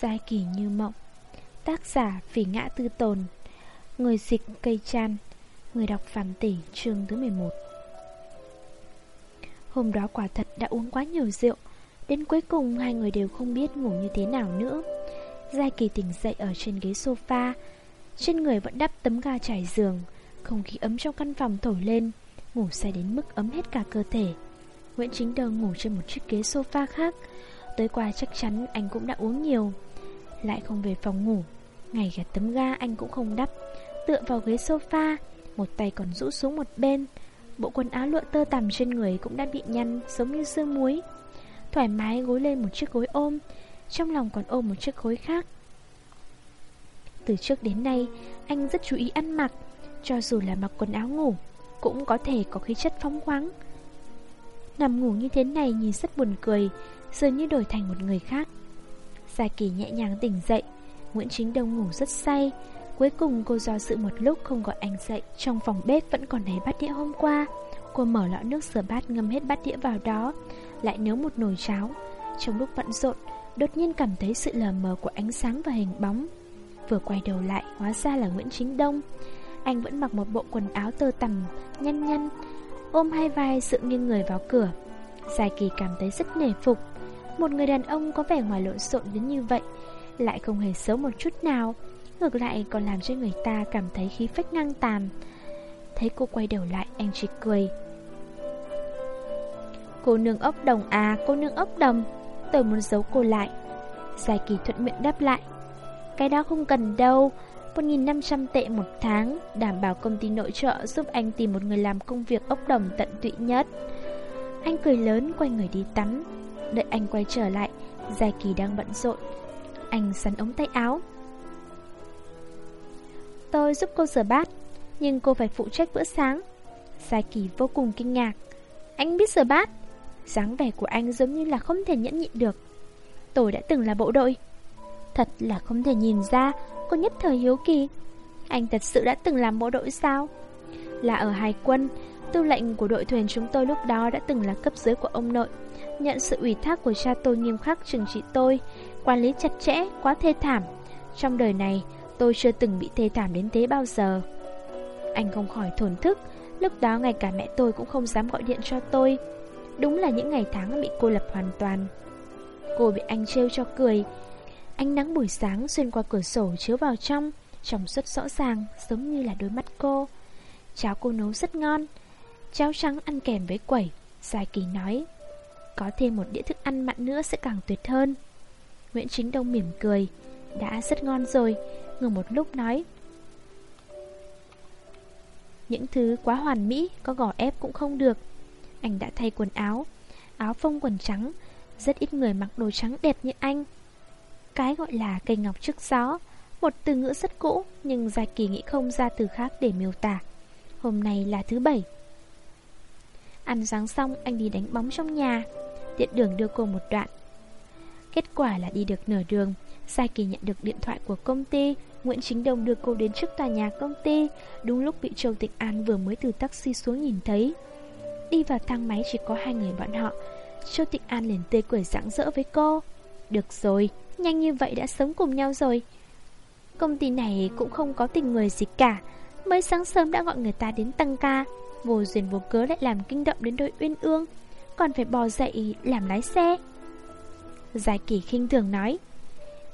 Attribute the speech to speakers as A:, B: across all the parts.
A: Giai kỳ như mộng. Tác giả Phỉ Ngã Tư Tồn, Người dịch cây chan, Người đọc Phạm Tỷ, chương thứ 11 Hôm đó quả thật đã uống quá nhiều rượu, Đến cuối cùng hai người đều không biết ngủ như thế nào nữa. Giai kỳ tỉnh dậy ở trên ghế sofa, Trên người vẫn đắp tấm ga trải giường, Không khí ấm trong căn phòng thổi lên, Ngủ say đến mức ấm hết cả cơ thể. Nguyễn Chính Đơn ngủ trên một chiếc ghế sofa khác Tới qua chắc chắn anh cũng đã uống nhiều. Lại không về phòng ngủ. Ngày cả tấm ga anh cũng không đắp. Tựa vào ghế sofa, Một tay còn rũ xuống một bên. Bộ quần áo lụa tơ tằm trên người cũng đã bị nhăn, Giống như sương muối. Thoải mái gối lên một chiếc gối ôm, Trong lòng còn ôm một chiếc gối khác. Từ trước đến nay, Anh rất chú ý ăn mặc, Cho dù là mặc quần áo ngủ, Cũng có thể có khí chất phóng khoáng. Nằm ngủ như thế này nhìn rất buồn cười, Dường như đổi thành một người khác. Gia Kỳ nhẹ nhàng tỉnh dậy. Nguyễn Chính Đông ngủ rất say. Cuối cùng cô do dự một lúc không gọi anh dậy, Trong phòng bếp vẫn còn thấy bát đĩa hôm qua. Cô mở lọ nước rửa bát ngâm hết bát đĩa vào đó, Lại nấu một nồi cháo. Trong lúc bận rộn, Đột nhiên cảm thấy sự lờ mờ của ánh sáng và hình bóng. Vừa quay đầu lại, Hóa ra là Nguyễn Chính Đông. Anh vẫn mặc một bộ quần áo tơ tằm, Nhăn nhăn, Ôm hai vai sự nghiêng người vào cửa. Giải kỳ cảm thấy rất nể phục. Một người đàn ông có vẻ ngoài lộn xộn đến như vậy, Lại không hề xấu một chút nào, Ngược lại còn làm cho người ta cảm thấy khí phách ngang tàn Thấy cô quay đầu lại, anh chỉ cười. Cô nương ốc đồng à cô nương ốc đồng. Tôi muốn giấu cô lại. Giải kỳ thuận miệng đáp lại. Cái đó không cần đâu. 1.500 tệ một tháng, Đảm bảo công ty nội trợ giúp anh tìm một người làm công việc ốc đồng tận tụy nhất. Anh cười lớn, quay người đi tắm. Đợi anh quay trở lại, Gia kỳ đang bận rộn. Anh sắn ống tay áo. Tôi giúp cô rửa bát, Nhưng cô phải phụ trách bữa sáng. Gia kỳ vô cùng kinh ngạc. Anh biết rửa bát. Dáng vẻ của anh giống như là không thể nhẫn nhịn được. Tôi đã từng là bộ đội. Thật là không thể nhìn ra, Cô nhất thời hiếu kỳ. Anh thật sự đã từng làm bộ đội sao? Là ở Hải quân Tư lệnh của đội thuyền chúng tôi lúc đó đã từng là cấp dưới của ông nội. Nhận sự ủy thác của cha tôi nghiêm khắc trừng trị tôi Quản lý chặt chẽ, quá thê thảm. Trong đời này tôi chưa từng bị thê thảm đến thế bao giờ. Anh không khỏi thổn thức Lúc đó ngay cả mẹ tôi cũng không dám gọi điện cho tôi. Đúng là những ngày tháng bị cô lập hoàn toàn. Cô bị anh trêu cho cười. Ánh nắng buổi sáng xuyên qua cửa sổ chiếu vào trong Trong suốt rõ ràng giống như là đôi mắt cô. Cháo cô nấu rất ngon Cháo trắng ăn kèm với quẩy, Sai kỳ nói. Có thêm một đĩa thức ăn mặn nữa sẽ càng tuyệt hơn. Nguyễn Chính Đông mỉm cười. Đã rất ngon rồi, Ngừng một lúc nói. Những thứ quá hoàn mỹ, Có gò ép cũng không được. Anh đã thay quần áo. Áo phông quần trắng, Rất ít người mặc đồ trắng đẹp như anh. Cái gọi là cây ngọc trước gió, Một từ ngữ rất cũ, Nhưng Gia Kỳ nghĩ không ra từ khác để miêu tả. Hôm nay là thứ bảy. Ăn sáng xong anh đi đánh bóng trong nhà. Tiện đường đưa cô một đoạn. Kết quả là đi được nửa đường. Sai Kỳ nhận được điện thoại của công ty. Nguyễn Chính Đông đưa cô đến trước tòa nhà công ty. Đúng lúc bị Châu Tịnh An vừa mới từ taxi xuống nhìn thấy. Đi vào thang máy chỉ có hai người bọn họ. Châu Tịnh An liền tươi cười rạng rỡ với cô. Được rồi, Nhanh như vậy đã sống cùng nhau rồi. Công ty này cũng không có tình người gì cả. Mới sáng sớm đã gọi người ta đến tăng ca. Vô duyên vô cớ lại làm kinh động đến đôi uyên ương, Còn phải bò dậy làm lái xe. Giải kỳ khinh thường nói,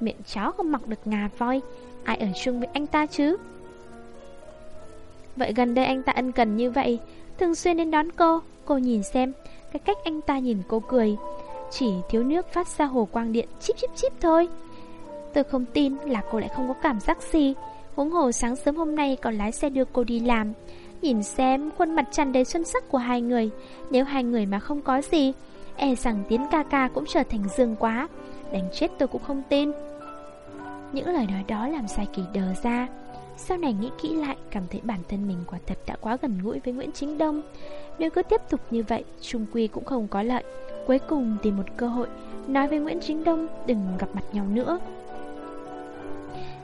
A: Miệng chó không mọc được ngà voi, Ai ở chung với anh ta chứ? Vậy gần đây anh ta ân cần như vậy, Thường xuyên đến đón cô Cô nhìn xem, Cái cách anh ta nhìn cô cười. Chỉ thiếu nước phát ra hồ quang điện chip chip chip thôi. Tôi không tin là cô lại không có cảm giác gì. Huống hồ sáng sớm hôm nay còn lái xe đưa cô đi làm. Nhìn xem khuôn mặt tràn đầy xuân sắc của hai người, Nếu hai người mà không có gì E rằng tiến ca ca cũng trở thành dương quá. Đánh chết tôi cũng không tin. Những lời nói đó làm sai kỳ đờ ra. Sau này nghĩ kỹ lại, Cảm thấy bản thân mình quả thật đã quá gần gũi với Nguyễn Chính Đông. Nếu cứ tiếp tục như vậy, Trung Quy cũng không có lợi. Cuối cùng tìm một cơ hội, Nói với Nguyễn Chính Đông đừng gặp mặt nhau nữa.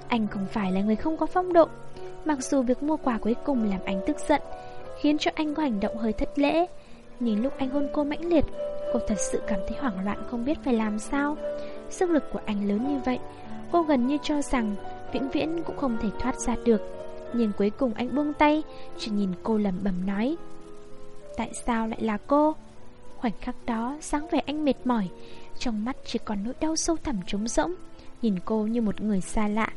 A: Anh không phải là người không có phong độ. Mặc dù việc mua quà cuối cùng làm anh tức giận, Khiến cho anh có hành động hơi thất lễ, Nhưng lúc anh hôn cô mãnh liệt, Cô thật sự cảm thấy hoảng loạn không biết phải làm sao. Sức lực của anh lớn như vậy, Cô gần như cho rằng Vĩnh viễn cũng không thể thoát ra được. Nhưng cuối cùng anh buông tay, Chỉ nhìn cô lầm bầm nói, Tại sao lại là cô? Khoảnh khắc đó sáng vẻ anh mệt mỏi, Trong mắt chỉ còn nỗi đau sâu thẳm trống rỗng, Nhìn cô như một người xa lạ.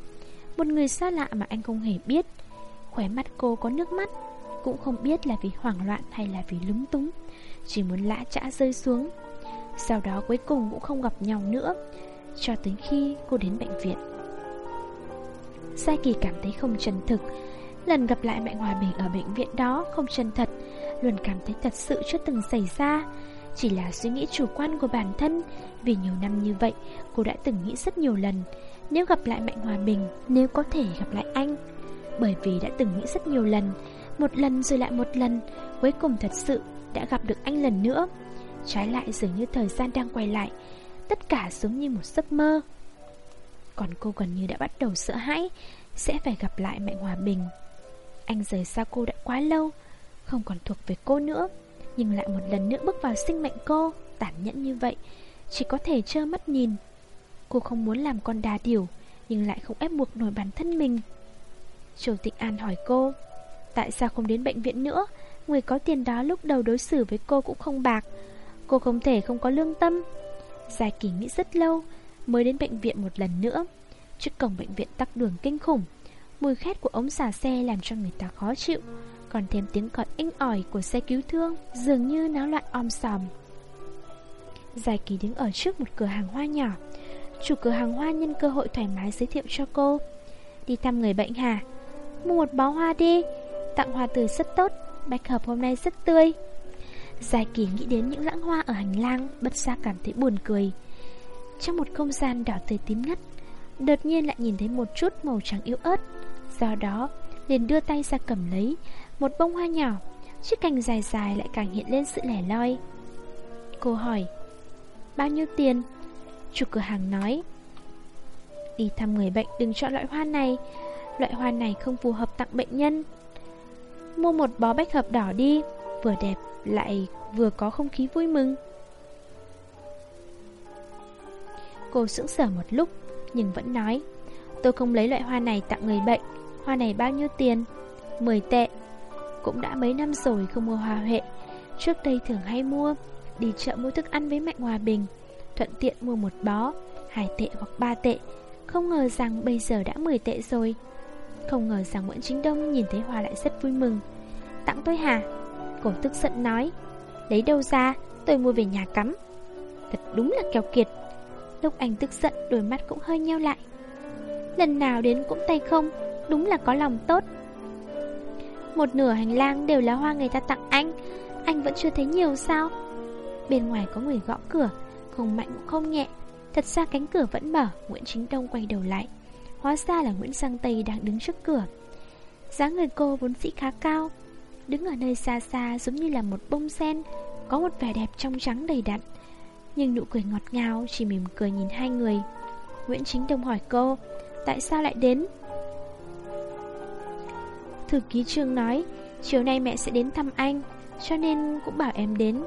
A: Một người xa lạ mà anh không hề biết. Khóe mắt cô có nước mắt, Cũng không biết là vì hoảng loạn hay là vì lúng túng, Chỉ muốn lã chã rơi xuống. Sau đó cuối cùng cũng không gặp nhau nữa, Cho tới khi cô đến bệnh viện. Sai Kỳ cảm thấy không chân thực. Lần gặp lại Mạnh Hòa Bình ở bệnh viện đó không chân thật, Luôn cảm thấy thật sự chưa từng xảy ra. Chỉ là suy nghĩ chủ quan của bản thân, Vì nhiều năm như vậy, Cô đã từng nghĩ rất nhiều lần. Nếu gặp lại Mạnh Hòa Bình, Nếu có thể gặp lại anh. Bởi vì đã từng nghĩ rất nhiều lần, Một lần rồi lại một lần, Cuối cùng thật sự đã gặp được anh lần nữa. Trái lại dường như thời gian đang quay lại, Tất cả giống như một giấc mơ. Còn cô gần như đã bắt đầu sợ hãi, Sẽ phải gặp lại Mạnh Hòa Bình. Anh rời xa cô đã quá lâu, Không còn thuộc về cô nữa, Nhưng lại một lần nữa bước vào sinh mệnh cô. Tàn nhẫn như vậy, Chỉ có thể trơ mắt nhìn Cô không muốn làm con đà điểu, Nhưng lại không ép buộc nổi bản thân mình. Chủ tịch An hỏi cô, Tại sao không đến bệnh viện nữa? Người có tiền đó lúc đầu đối xử với cô cũng không bạc. Cô không thể không có lương tâm. Giải kỳ nghĩ rất lâu, Mới đến bệnh viện một lần nữa. Trước cổng bệnh viện tắc đường kinh khủng, Mùi khét của ống xả xe làm cho người ta khó chịu. Còn thêm tiếng cọt inh ỏi của xe cứu thương, Dường như náo loạn om sòm. Giải kỳ đứng ở trước một cửa hàng hoa nhỏ Chủ cửa hàng hoa nhân cơ hội thoải mái giới thiệu cho cô. Đi thăm người bệnh hả? Mua một bó hoa đi. Tặng hoa từ rất tốt, Bạch hợp hôm nay rất tươi. Dài kỳ nghĩ đến những lãng hoa ở hành lang, Bất giác cảm thấy buồn cười. Trong một không gian đỏ tươi tím ngắt, Đột nhiên lại nhìn thấy một chút màu trắng yếu ớt. Do đó, liền đưa tay ra cầm lấy Một bông hoa nhỏ. Chiếc cành dài dài lại càng hiện lên sự lẻ loi. Cô hỏi, Bao nhiêu tiền? Chủ cửa hàng nói, Đi thăm người bệnh, đừng chọn loại hoa này. Loại hoa này không phù hợp tặng bệnh nhân. Mua một bó bách hợp đỏ đi, Vừa đẹp lại vừa có không khí vui mừng. Cô sững sờ một lúc, Nhưng vẫn nói, Tôi không lấy loại hoa này tặng người bệnh. Hoa này bao nhiêu tiền? 10 tệ. Cũng đã mấy năm rồi không mua hoa huệ. Trước đây thường hay mua, Đi chợ mua thức ăn với Mạnh Hòa Bình. Thuận tiện mua một bó, hai tệ hoặc ba tệ. Không ngờ rằng bây giờ đã 10 tệ rồi. Không ngờ rằng Nguyễn Chính Đông nhìn thấy hoa lại rất vui mừng. Tặng tôi hả? Cổ tức giận nói. Lấy đâu ra? Tôi mua về nhà cắm. Thật đúng là keo kiệt. Lúc anh tức giận, đôi mắt cũng hơi nheo lại. Lần nào đến cũng tay không, Đúng là có lòng tốt. Một nửa hành lang đều là hoa người ta tặng anh. Anh vẫn chưa thấy nhiều sao? Bên ngoài có người gõ cửa. Không mạnh cũng không nhẹ. Thật ra cánh cửa vẫn mở, Nguyễn Chính Đông quay đầu lại. Hóa ra là Nguyễn Sang Tây đang đứng trước cửa. Dáng người cô vốn sĩ khá cao, Đứng ở nơi xa xa giống như là một bông sen, Có một vẻ đẹp trong trắng đầy đặn. Nhưng nụ cười ngọt ngào, Chỉ mỉm cười nhìn hai người. Nguyễn Chính Đông hỏi cô, Tại sao lại đến? Thư ký trương nói, Chiều nay mẹ sẽ đến thăm anh, Cho nên cũng bảo em đến.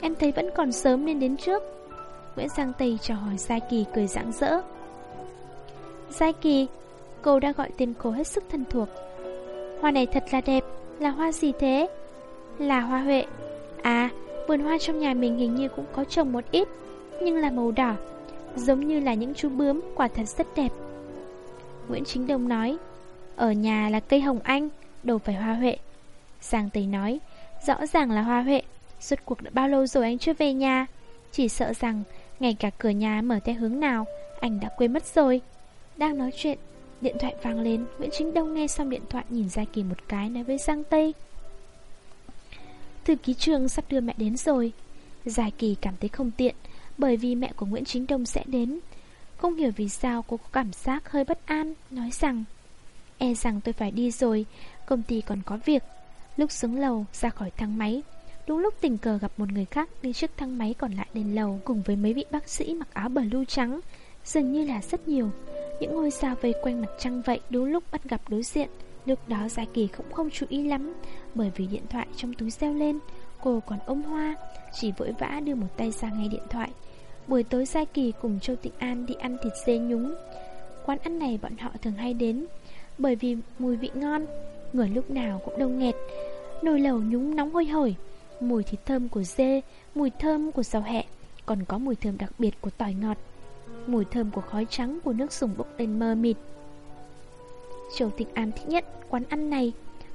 A: Em thấy vẫn còn sớm nên đến trước. Nguyễn Giang Tây chào hỏi Giai Kỳ cười rạng rỡ. Giai Kỳ, Cô đã gọi tên cô hết sức thân thuộc. Hoa này thật là đẹp, Là hoa gì thế? Là hoa huệ. À vườn hoa trong nhà mình hình như cũng có trồng một ít, Nhưng là màu đỏ, Giống như là những chú bướm, Quả thật rất đẹp. Nguyễn Chính Đông nói, Ở nhà là cây hồng anh, Đâu phải hoa huệ. Giang Tây nói, Rõ ràng là hoa huệ, Suốt cuộc đã bao lâu rồi anh chưa về nhà? Chỉ sợ rằng Ngay cả cửa nhà mở theo hướng nào, Anh đã quên mất rồi. Đang nói chuyện, Điện thoại vang lên, Nguyễn Chính Đông nghe xong điện thoại nhìn Gia Kỳ một cái Nói với Giang Tây. Thư ký trường sắp đưa mẹ đến rồi. Gia Kỳ cảm thấy không tiện, Bởi vì mẹ của Nguyễn Chính Đông sẽ đến. Không hiểu vì sao cô có cảm giác hơi bất an, Nói rằng E rằng tôi phải đi rồi, Công ty còn có việc. Lúc xuống lầu, ra khỏi thang máy Đúng lúc tình cờ gặp một người khác đi trước thang máy còn lại lên lầu Cùng với mấy vị bác sĩ mặc áo blue trắng. Dường như là rất nhiều. Những ngôi sao vây quanh mặt trăng vậy Đúng lúc bắt gặp đối diện. Lúc đó Gia Kỳ cũng không chú ý lắm, Bởi vì điện thoại trong túi reo lên. Cô còn ôm hoa, Chỉ vội vã đưa một tay ra ngay điện thoại. Buổi tối Gia Kỳ cùng Châu Tịnh An đi ăn thịt dê nhúng. Quán ăn này bọn họ thường hay đến, Bởi vì mùi vị ngon, Người lúc nào cũng đông nghẹt. Nồi lẩu nhúng nóng hôi hổi. Mùi thịt thơm của dê, Mùi thơm của rau hẹ, Còn có mùi thơm đặc biệt của tỏi ngọt, Mùi thơm của khói trắng của nước sùng bốc lên mơ mịt. Châu Tịnh An thích nhất quán ăn này,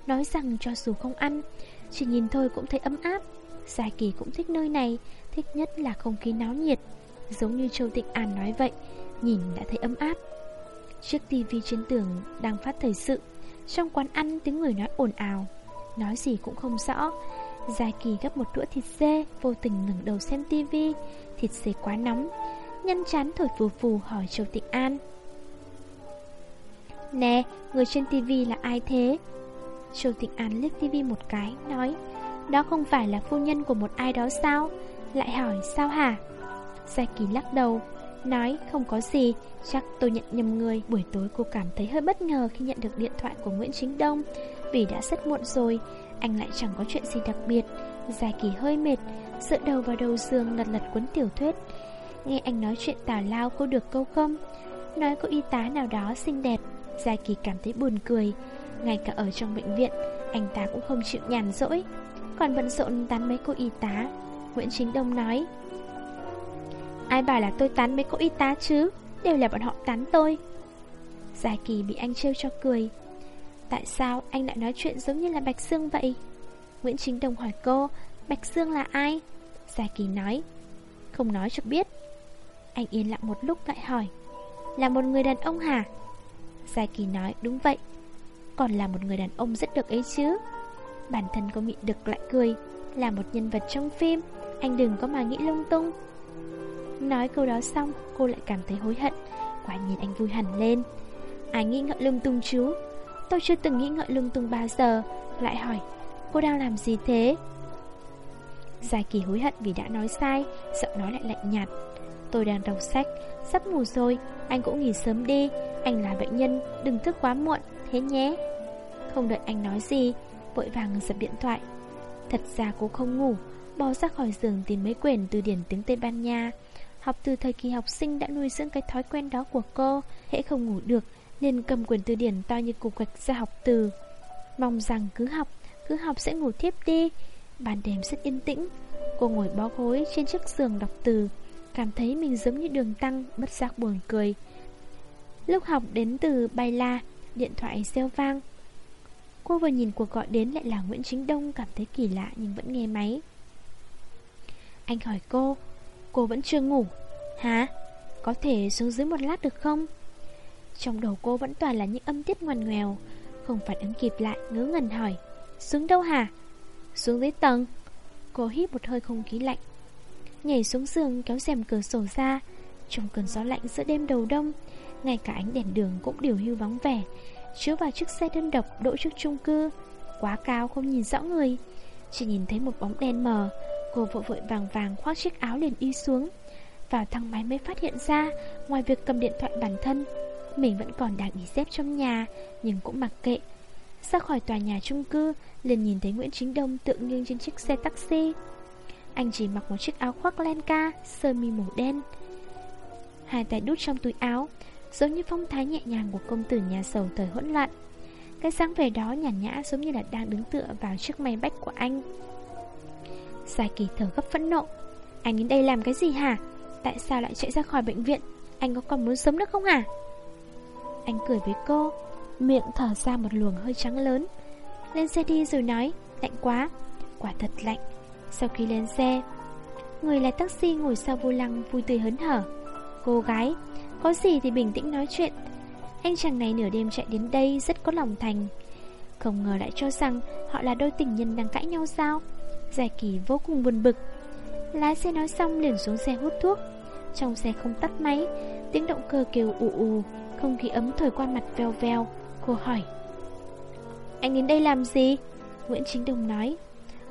A: Nói rằng cho dù không ăn, Chỉ nhìn thôi cũng thấy ấm áp. Gia Kỳ cũng thích nơi này, Thích nhất là không khí náo nhiệt. Giống như Châu Tịnh An nói vậy, Nhìn đã thấy ấm áp. Chiếc tivi trên tường đang phát thời sự, Trong quán ăn tiếng người nói ồn ào, Nói gì cũng không rõ. Gia Kỳ gấp một đũa thịt dê Vô tình ngẩng đầu xem tivi Thịt dê quá nóng Nhăn chán thổi phù phù hỏi Châu Tịnh An Nè, người trên tivi là ai thế? Châu Tịnh An liếc tivi một cái, nói Đó không phải là phu nhân của một ai đó sao? Lại hỏi sao hả? Gia Kỳ lắc đầu Nói không có gì Chắc tôi nhận nhầm người Buổi tối cô cảm thấy hơi bất ngờ khi nhận được điện thoại của Nguyễn Chính Đông Vì đã rất muộn rồi anh lại chẳng có chuyện gì đặc biệt. Dài Kỳ hơi mệt, Dựa đầu vào đầu giường lật lật cuốn tiểu thuyết. Nghe anh nói chuyện tào lao cô được câu không? Nói cô y tá nào đó xinh đẹp Gia Kỳ cảm thấy buồn cười. Ngay cả ở trong bệnh viện, Anh ta cũng không chịu nhàn rỗi. Còn bận rộn tán mấy cô y tá, Nguyễn Chính Đông nói. Ai bảo là tôi tán mấy cô y tá chứ? Đều là bọn họ tán tôi. Gia Kỳ bị anh trêu cho cười. Tại sao anh lại nói chuyện giống như là Bạch Dương vậy? Nguyễn Chính đồng hỏi cô, Bạch Dương là ai? Gia Kỳ nói, Không nói cho biết. Anh yên lặng một lúc lại hỏi, Là một người đàn ông hả? Gia Kỳ nói, đúng vậy. Còn là một người đàn ông rất được ấy chứ. Bản thân cô Mị Đực lại cười, Là một nhân vật trong phim, Anh đừng có mà nghĩ lung tung. Nói câu đó xong, Cô lại cảm thấy hối hận, Quả nhiên anh vui hẳn lên. Ai nghĩ ngợi lung tung chú Tôi chưa từng nghĩ ngợi lung tung bao giờ. Lại hỏi, Cô đang làm gì thế? Giai kỳ hối hận vì đã nói sai, Giọng nói lại lạnh nhạt. Tôi đang đọc sách, Sắp ngủ rồi, Anh cũng nghỉ sớm đi. Anh là bệnh nhân, Đừng thức quá muộn, Thế nhé. Không đợi anh nói gì, Vội vàng giật điện thoại. Thật ra cô không ngủ Bò ra khỏi giường tìm mấy quyển từ điển tiếng Tây Ban Nha. Học từ thời kỳ học sinh đã nuôi dưỡng cái thói quen đó của cô, Hễ không ngủ được nên cầm quyển từ điển to như cục gạch ra học từ. Mong rằng cứ học Cứ học sẽ ngủ thiếp đi. Ban đêm rất yên tĩnh. Cô ngồi bó gối trên chiếc giường đọc từ, Cảm thấy mình giống như đường tăng, Bất giác buồn cười. Lúc học đến từ bay la, Điện thoại reo vang. Cô vừa nhìn cuộc gọi đến lại là Nguyễn Chính Đông, Cảm thấy kỳ lạ nhưng vẫn nghe máy. Anh hỏi cô Cô vẫn chưa ngủ? Hả? Có thể xuống dưới một lát được không? Trong đầu cô vẫn toàn là những âm tiết ngoằn ngoèo. Không phản ứng kịp lại, ngớ ngẩn hỏi, Xuống đâu hả? Xuống dưới tầng. Cô hít một hơi không khí lạnh, Nhảy xuống giường, kéo rèm cửa sổ ra. Trong cơn gió lạnh giữa đêm đầu đông, Ngay cả ánh đèn đường cũng điều hưu vắng vẻ chứa vào chiếc xe đơn độc đỗ trước chung cư. Quá cao không nhìn rõ người, Chỉ nhìn thấy một bóng đen mờ. Cô vội vội vàng vàng khoác chiếc áo liền y xuống. Vào thang máy mới phát hiện ra, Ngoài việc cầm điện thoại bản thân mình vẫn còn đang nghỉ dép trong nhà, Nhưng cũng mặc kệ. Ra khỏi tòa nhà chung cư, liền nhìn thấy Nguyễn Chính Đông tượng nghiêng trên chiếc xe taxi. Anh chỉ mặc một chiếc áo khoác len ca, Sơ mi màu đen. Hai tay đút trong túi áo, Giống như phong thái nhẹ nhàng của công tử nhà giàu thời hỗn loạn. Cái sáng vẻ đó nhàn nhã giống như là đang đứng tựa vào chiếc may bách của anh. Gia kỳ thở gấp phẫn nộ. Anh đến đây làm cái gì hả? Tại sao lại chạy ra khỏi bệnh viện? Anh có còn muốn sống nữa không hả? Anh cười với cô, Miệng thở ra một luồng hơi trắng lớn. Lên xe đi rồi nói, Lạnh quá, Quả thật lạnh. Sau khi lên xe, Người lái taxi ngồi sau vô lăng vui tươi hớn hở. Cô gái, Có gì thì bình tĩnh nói chuyện. Anh chàng này nửa đêm chạy đến đây rất có lòng thành. Không ngờ lại cho rằng Họ là đôi tình nhân đang cãi nhau sao? Giải kỳ vô cùng buồn bực. Lái xe nói xong liền xuống xe hút thuốc. Trong xe không tắt máy, Tiếng động cơ kêu ù ù. Không khí ấm thổi qua mặt veo veo, Cô hỏi. Anh đến đây làm gì? Nguyễn Chính Đồng nói.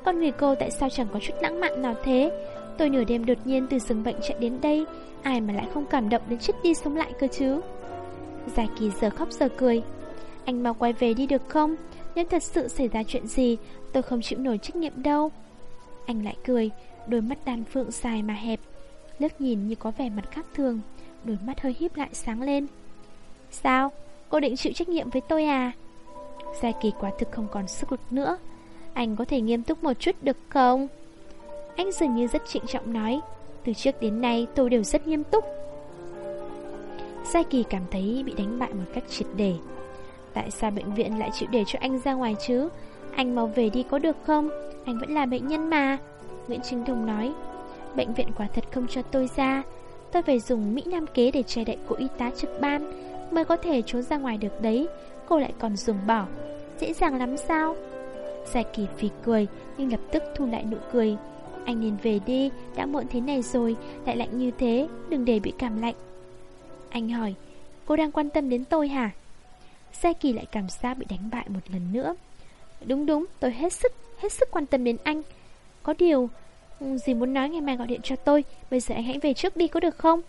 A: Con người cô tại sao chẳng có chút lãng mạn nào thế? Tôi nửa đêm đột nhiên từ rừng bệnh chạy đến đây, Ai mà lại không cảm động đến chết đi sống lại cơ chứ? Giải kỳ giờ khóc giờ cười. Anh mau quay về đi được không? Nếu thật sự xảy ra chuyện gì, Tôi không chịu nổi trách nhiệm đâu. Anh lại cười, Đôi mắt đan phượng dài mà hẹp, Lướt nhìn như có vẻ mặt khác thường, Đôi mắt hơi híp lại sáng lên. Sao? Cô định chịu trách nhiệm với tôi à? Gia Kỳ quả thực không còn sức lực nữa? Anh có thể nghiêm túc một chút được không? Anh dường như rất trịnh trọng nói, Từ trước đến nay tôi đều rất nghiêm túc. Gia Kỳ cảm thấy bị đánh bại một cách triệt để. Tại sao bệnh viện lại chịu để cho anh ra ngoài chứ? Anh mau về đi có được không? Anh vẫn là bệnh nhân mà. Nguyễn Trinh Đồng nói, Bệnh viện quả thật không cho tôi ra. Tôi phải dùng Mỹ Nam kế để che đậy cô y tá trực ban. Mới có thể trốn ra ngoài được đấy. Cô lại còn dùng bỏ. Dễ dàng lắm sao? Giải kỳ phì cười, Nhưng lập tức thu lại nụ cười. Anh nên về đi, Đã muộn thế này rồi, Lại lạnh như thế, Đừng để bị cảm lạnh. Anh hỏi, Cô đang quan tâm đến tôi hả? Giải kỳ lại cảm giác bị đánh bại một lần nữa. Đúng đúng, tôi hết sức Hết sức quan tâm đến anh. Có điều ừ, Dì muốn nói ngày mai gọi điện cho tôi, Bây giờ anh hãy về trước đi có được không?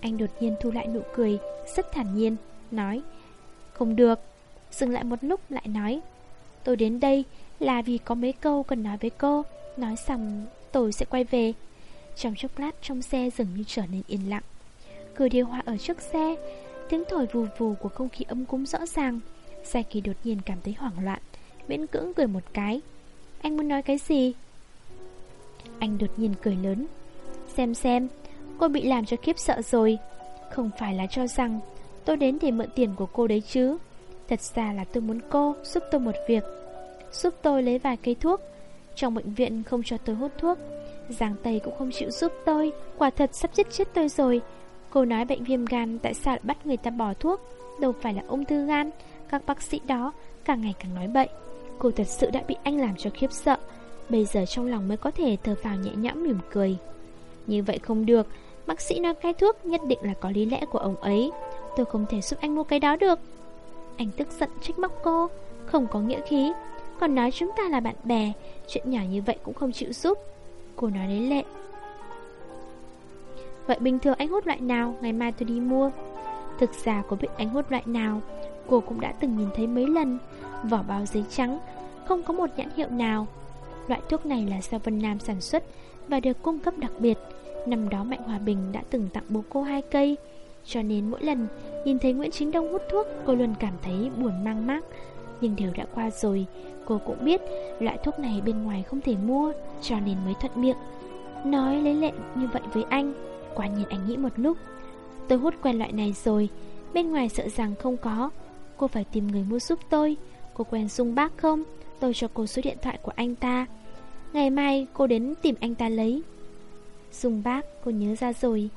A: Anh đột nhiên thu lại nụ cười, Rất thản nhiên, Nói, Không được. Dừng lại một lúc lại nói, Tôi đến đây là vì có mấy câu cần nói với cô, Nói xong tôi sẽ quay về. Trong chốc lát trong xe dường như trở nên yên lặng. Cửa điều hòa ở trước xe, Tiếng thổi vù vù của không khí âm cúng rõ ràng. Sai kỳ đột nhiên cảm thấy hoảng loạn, Miễn cưỡng cười một cái. Anh muốn nói cái gì? Anh đột nhiên cười lớn, Xem xem Cô bị làm cho khiếp sợ rồi. Không phải là cho rằng Tôi đến để mượn tiền của cô đấy chứ. Thật ra là tôi muốn cô giúp tôi một việc, Giúp tôi lấy vài cây thuốc. Trong bệnh viện không cho tôi hút thuốc giàng Tây cũng không chịu giúp tôi. Quả thật sắp giết chết tôi rồi. Cô nói bệnh viêm gan tại sao lại bắt người ta bỏ thuốc? Đâu phải là ung thư gan, Các bác sĩ đó càng ngày càng nói bậy. Cô thật sự đã bị anh làm cho khiếp sợ, Bây giờ trong lòng mới có thể thở phào nhẹ nhõm mỉm cười. Như vậy không được Bác sĩ nói cái thuốc nhất định là có lý lẽ của ông ấy. Tôi không thể giúp anh mua cái đó được. Anh tức giận trách móc cô. Không có nghĩa khí. Còn nói chúng ta là bạn bè, Chuyện nhỏ như vậy cũng không chịu giúp. Cô nói lấy lệ. Vậy bình thường anh hút loại nào? Ngày mai tôi đi mua. Thực ra có biết anh hút loại nào. Cô cũng đã từng nhìn thấy mấy lần. Vỏ bao giấy trắng, Không có một nhãn hiệu nào. Loại thuốc này là do Vân Nam sản xuất và được cung cấp đặc biệt. Năm đó Mạnh Hòa Bình đã từng tặng bố cô hai cây, cho nên mỗi lần nhìn thấy Nguyễn Chính Đông hút thuốc, cô luôn cảm thấy buồn mang mác. Nhưng điều đã qua rồi, cô cũng biết loại thuốc này bên ngoài không thể mua, cho nên mới thuận miệng. Nói lấy lệ như vậy với anh, quả nhiên anh nghĩ một lúc. Tôi hút quen loại này rồi, bên ngoài sợ rằng không có. Cô phải tìm người mua giúp tôi. Cô quen Dung Bác không? Tôi cho cô số điện thoại của anh ta. Ngày mai cô đến tìm anh ta lấy Dung bác, cô nhớ ra rồi.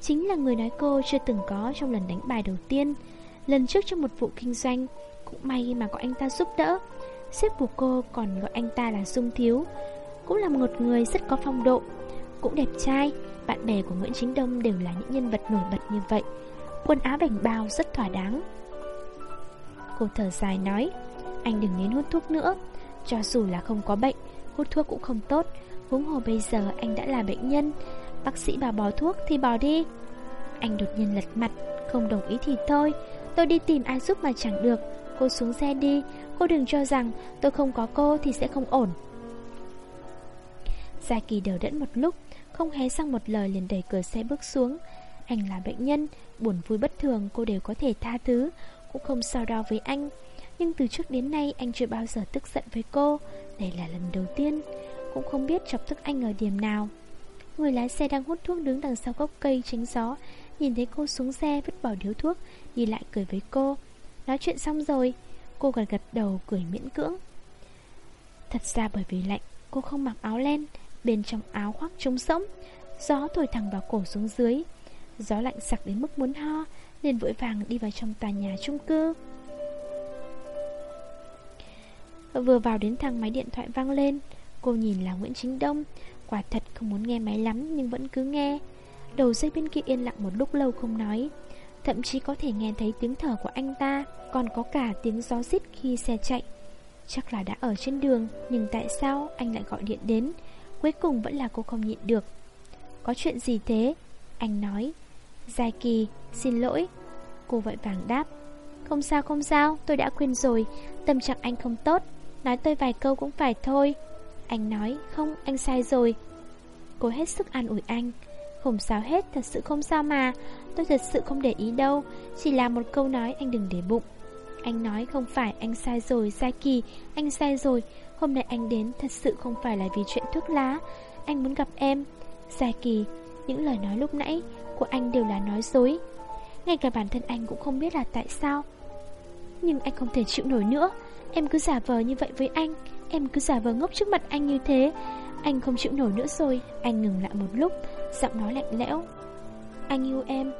A: Chính là người nói cô chưa từng có trong lần đánh bài đầu tiên. Lần trước trong một vụ kinh doanh, Cũng may mà có anh ta giúp đỡ. Sếp của cô còn gọi anh ta là Dung Thiếu. Cũng là một người rất có phong độ, Cũng đẹp trai. Bạn bè của Nguyễn Chính Đông đều là những nhân vật nổi bật như vậy. Quần áo bảnh bao rất thỏa đáng. Cô thở dài nói, Anh đừng nên hút thuốc nữa. Cho dù là không có bệnh, hút thuốc cũng không tốt. Huống hồ bây giờ anh đã là bệnh nhân. Bác sĩ bảo bỏ thuốc thì bỏ đi. Anh đột nhiên lật mặt, Không đồng ý thì thôi. Tôi đi tìm ai giúp mà chẳng được. Cô xuống xe đi. Cô đừng cho rằng tôi không có cô thì sẽ không ổn. Gia Kỳ đờ đẫn một lúc, Không hé sang một lời liền đẩy cửa xe bước xuống. Anh là bệnh nhân, Buồn vui bất thường, cô đều có thể tha thứ, Cũng không sao đo với anh. Nhưng từ trước đến nay, anh chưa bao giờ tức giận với cô. Đây là lần đầu tiên. Cũng không biết chọc tức anh ở điểm nào. Người lái xe đang hút thuốc đứng đằng sau gốc cây tránh gió, Nhìn thấy cô xuống xe vứt bỏ điếu thuốc, Đi lại cười với cô. Nói chuyện xong rồi, Cô gật gật đầu cười miễn cưỡng. Thật ra bởi vì lạnh, Cô không mặc áo len, Bên trong áo khoác trống rỗng, Gió thổi thẳng vào cổ xuống dưới. Gió lạnh sặc đến mức muốn ho, liền vội vàng đi vào trong tòa nhà chung cư. Vừa vào đến thang máy điện thoại vang lên Cô nhìn là Nguyễn Chính Đông. Quả thật không muốn nghe máy lắm Nhưng vẫn cứ nghe. Đầu dây bên kia yên lặng một lúc lâu không nói. Thậm chí có thể nghe thấy tiếng thở của anh ta, Còn có cả tiếng gió rít khi xe chạy. Chắc là đã ở trên đường, Nhưng tại sao anh lại gọi điện đến? Cuối cùng vẫn là cô không nhịn được. Có chuyện gì thế? Anh nói. Giai kỳ, xin lỗi. Cô vội vàng đáp. Không sao không sao, tôi đã quên rồi. Tâm trạng anh không tốt. Nói tôi vài câu cũng phải thôi. Anh nói không anh sai rồi. Cô hết sức an ủi anh. Không sao hết, thật sự không sao mà. Tôi thật sự không để ý đâu Chỉ là một câu nói anh đừng để bụng. Anh nói không phải anh sai rồi Sai kỳ, anh sai rồi. Hôm nay anh đến thật sự không phải là vì chuyện thuốc lá. Anh muốn gặp em. Sai kỳ, những lời nói lúc nãy Của anh đều là nói dối. Ngay cả bản thân anh cũng không biết là tại sao. Nhưng anh không thể chịu nổi nữa. Em cứ giả vờ như vậy với anh. Em cứ giả vờ ngốc trước mặt anh như thế. Anh không chịu nổi nữa rồi. Anh ngừng lại một lúc. Giọng nói lạnh lẽo. Anh yêu em.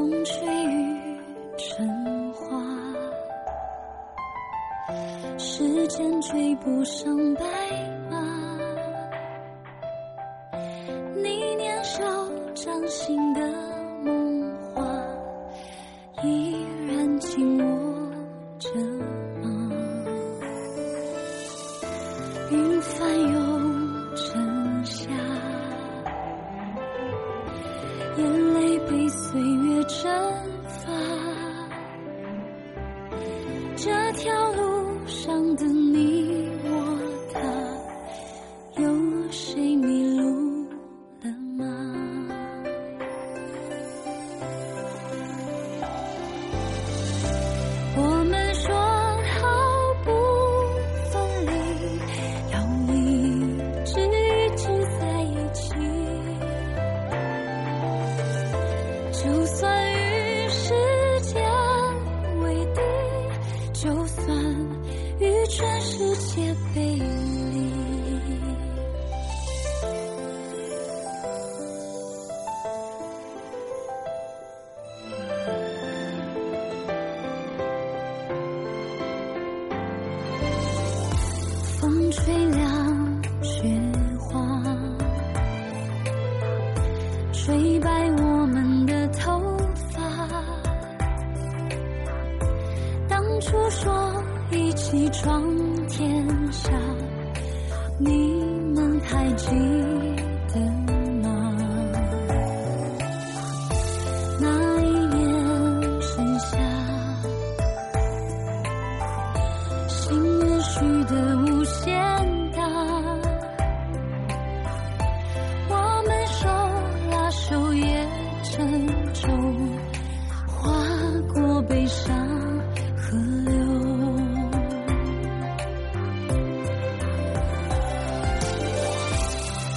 B: 风吹雨成花。时间追不上白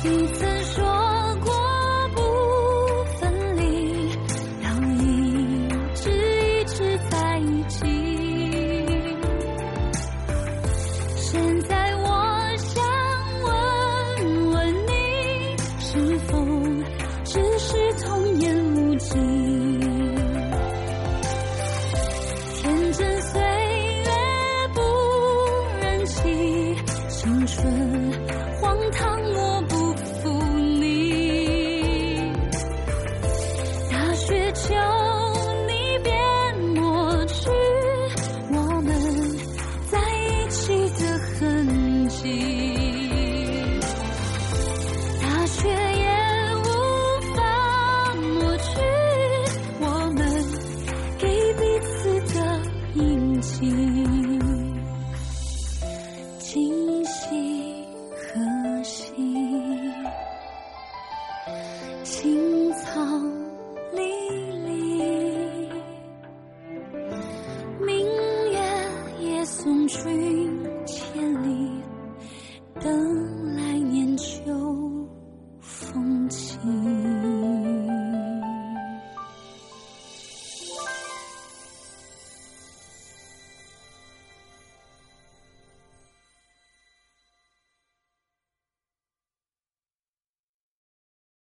B: 你曾说。